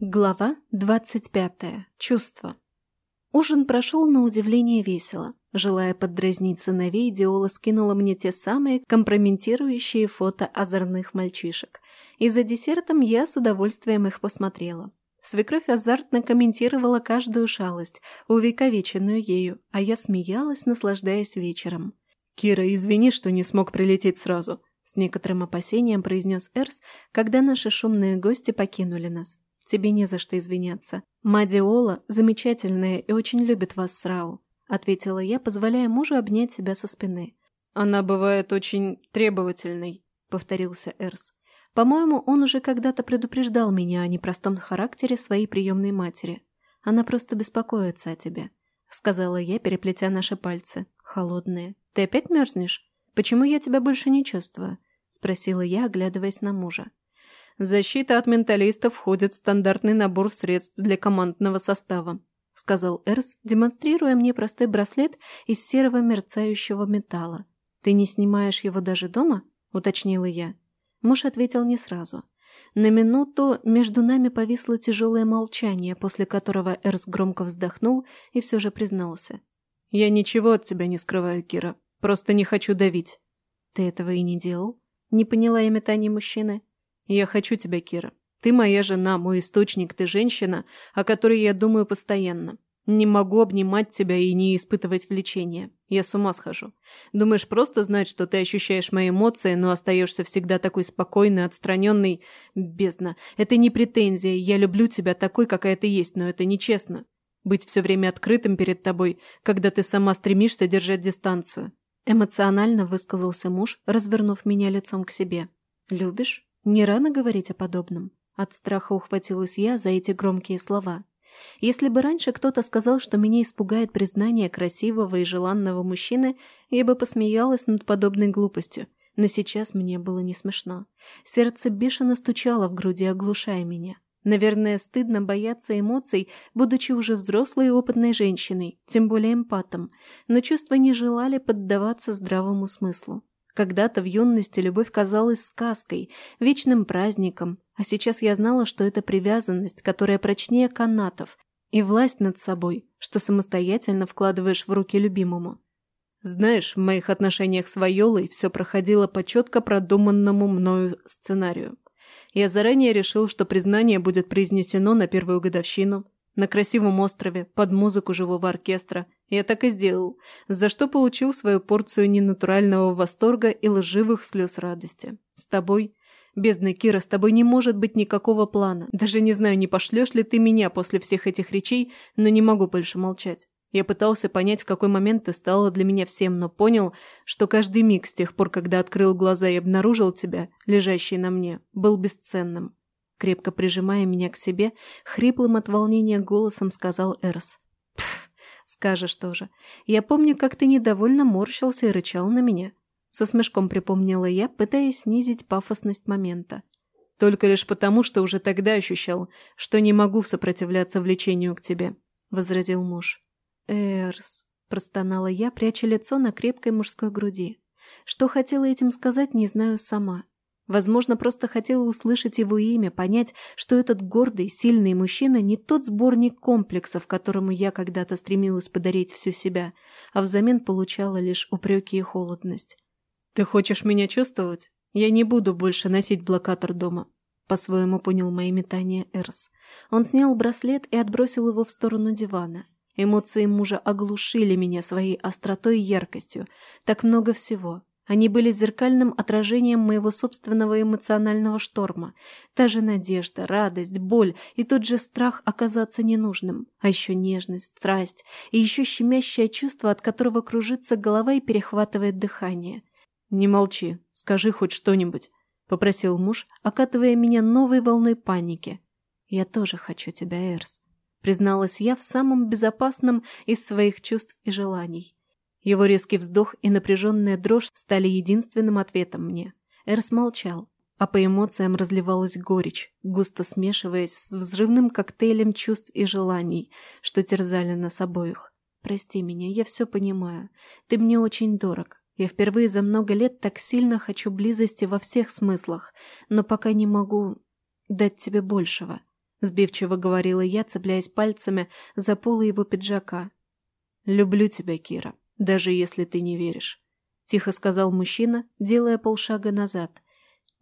Глава 25. Чувство. Ужин прошел на удивление весело. Желая поддразнить сыновей, Диола скинула мне те самые компрометирующие фото озорных мальчишек. И за десертом я с удовольствием их посмотрела. Свекровь азартно комментировала каждую шалость, увековеченную ею, а я смеялась, наслаждаясь вечером. «Кира, извини, что не смог прилететь сразу», — с некоторым опасением произнес Эрс, когда наши шумные гости покинули нас. «Тебе не за что извиняться. Мадиола замечательная и очень любит вас с Рау», — ответила я, позволяя мужу обнять себя со спины. «Она бывает очень требовательной», — повторился Эрс. «По-моему, он уже когда-то предупреждал меня о непростом характере своей приемной матери. Она просто беспокоится о тебе», — сказала я, переплетя наши пальцы. «Холодные. Ты опять мерзнешь? Почему я тебя больше не чувствую?» — спросила я, оглядываясь на мужа. «Защита от менталистов входит в стандартный набор средств для командного состава», сказал Эрс, демонстрируя мне простой браслет из серого мерцающего металла. «Ты не снимаешь его даже дома?» – уточнила я. Муж ответил не сразу. На минуту между нами повисло тяжелое молчание, после которого Эрс громко вздохнул и все же признался. «Я ничего от тебя не скрываю, Кира. Просто не хочу давить». «Ты этого и не делал?» Не поняла я метание мужчины. Я хочу тебя, Кира. Ты моя жена, мой источник, ты женщина, о которой я думаю постоянно. Не могу обнимать тебя и не испытывать влечения. Я с ума схожу. Думаешь, просто знать, что ты ощущаешь мои эмоции, но остаешься всегда такой спокойный, отстраненный? Бездна. Это не претензия. Я люблю тебя такой, какая ты есть, но это нечестно. Быть все время открытым перед тобой, когда ты сама стремишься держать дистанцию. Эмоционально высказался муж, развернув меня лицом к себе. «Любишь?» Не рано говорить о подобном. От страха ухватилась я за эти громкие слова. Если бы раньше кто-то сказал, что меня испугает признание красивого и желанного мужчины, я бы посмеялась над подобной глупостью. Но сейчас мне было не смешно. Сердце бешено стучало в груди, оглушая меня. Наверное, стыдно бояться эмоций, будучи уже взрослой и опытной женщиной, тем более эмпатом, но чувства не желали поддаваться здравому смыслу. Когда-то в юности любовь казалась сказкой, вечным праздником, а сейчас я знала, что это привязанность, которая прочнее канатов, и власть над собой, что самостоятельно вкладываешь в руки любимому. Знаешь, в моих отношениях с Вайолой все проходило по четко продуманному мною сценарию. Я заранее решил, что признание будет произнесено на первую годовщину, на красивом острове, под музыку живого оркестра. Я так и сделал, за что получил свою порцию ненатурального восторга и лживых слез радости. С тобой, бездна Кира, с тобой не может быть никакого плана. Даже не знаю, не пошлешь ли ты меня после всех этих речей, но не могу больше молчать. Я пытался понять, в какой момент ты стала для меня всем, но понял, что каждый миг с тех пор, когда открыл глаза и обнаружил тебя, лежащий на мне, был бесценным. Крепко прижимая меня к себе, хриплым от волнения голосом сказал Эрс. «Пф, скажешь тоже. Я помню, как ты недовольно морщился и рычал на меня». Со смешком припомнила я, пытаясь снизить пафосность момента. «Только лишь потому, что уже тогда ощущал, что не могу сопротивляться влечению к тебе», — возразил муж. «Эрс», — простонала я, пряча лицо на крепкой мужской груди. Что хотела этим сказать, не знаю сама. Возможно, просто хотела услышать его имя, понять, что этот гордый, сильный мужчина не тот сборник комплексов, которому я когда-то стремилась подарить всю себя, а взамен получала лишь упреки и холодность. «Ты хочешь меня чувствовать? Я не буду больше носить блокатор дома», — по-своему понял мои метания Эрс. Он снял браслет и отбросил его в сторону дивана. Эмоции мужа оглушили меня своей остротой и яркостью. Так много всего. Они были зеркальным отражением моего собственного эмоционального шторма. Та же надежда, радость, боль и тот же страх оказаться ненужным. А еще нежность, страсть и еще щемящее чувство, от которого кружится голова и перехватывает дыхание. «Не молчи, скажи хоть что-нибудь», — попросил муж, окатывая меня новой волной паники. «Я тоже хочу тебя, Эрс», — призналась я в самом безопасном из своих чувств и желаний. Его резкий вздох и напряженная дрожь стали единственным ответом мне. Эрс молчал, а по эмоциям разливалась горечь, густо смешиваясь с взрывным коктейлем чувств и желаний, что терзали нас обоих. «Прости меня, я все понимаю. Ты мне очень дорог. Я впервые за много лет так сильно хочу близости во всех смыслах, но пока не могу дать тебе большего», — сбивчиво говорила я, цепляясь пальцами за полы его пиджака. «Люблю тебя, Кира, даже если ты не веришь», — тихо сказал мужчина, делая полшага назад.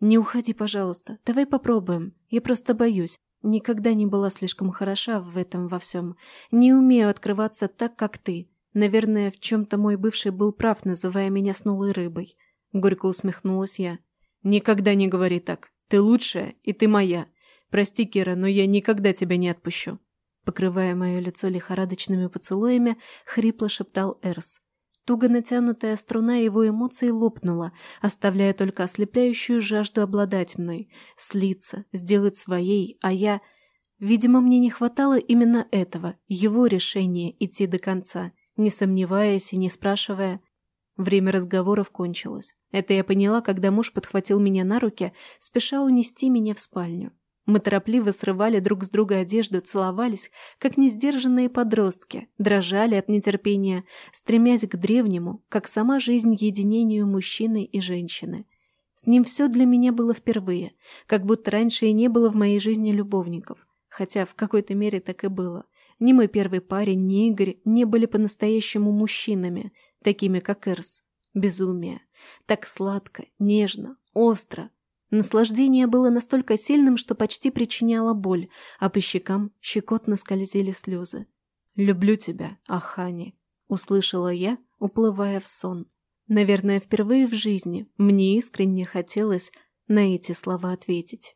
«Не уходи, пожалуйста. Давай попробуем. Я просто боюсь. Никогда не была слишком хороша в этом во всем. Не умею открываться так, как ты. Наверное, в чем-то мой бывший был прав, называя меня снулой рыбой. Горько усмехнулась я. Никогда не говори так. Ты лучшая, и ты моя. Прости, Кира, но я никогда тебя не отпущу. Покрывая мое лицо лихорадочными поцелуями, хрипло шептал Эрс. Туго натянутая струна его эмоций лопнула, оставляя только ослепляющую жажду обладать мной, слиться, сделать своей, а я... Видимо, мне не хватало именно этого, его решения идти до конца не сомневаясь и не спрашивая. Время разговоров кончилось. Это я поняла, когда муж подхватил меня на руки, спеша унести меня в спальню. Мы торопливо срывали друг с друга одежду, целовались, как несдержанные подростки, дрожали от нетерпения, стремясь к древнему, как сама жизнь единению мужчины и женщины. С ним все для меня было впервые, как будто раньше и не было в моей жизни любовников, хотя в какой-то мере так и было – ни мой первый парень, ни Игорь не были по-настоящему мужчинами, такими как Эрс. Безумие. Так сладко, нежно, остро. Наслаждение было настолько сильным, что почти причиняло боль, а по щекам щекотно скользили слезы. «Люблю тебя, Ахани», — услышала я, уплывая в сон. Наверное, впервые в жизни мне искренне хотелось на эти слова ответить.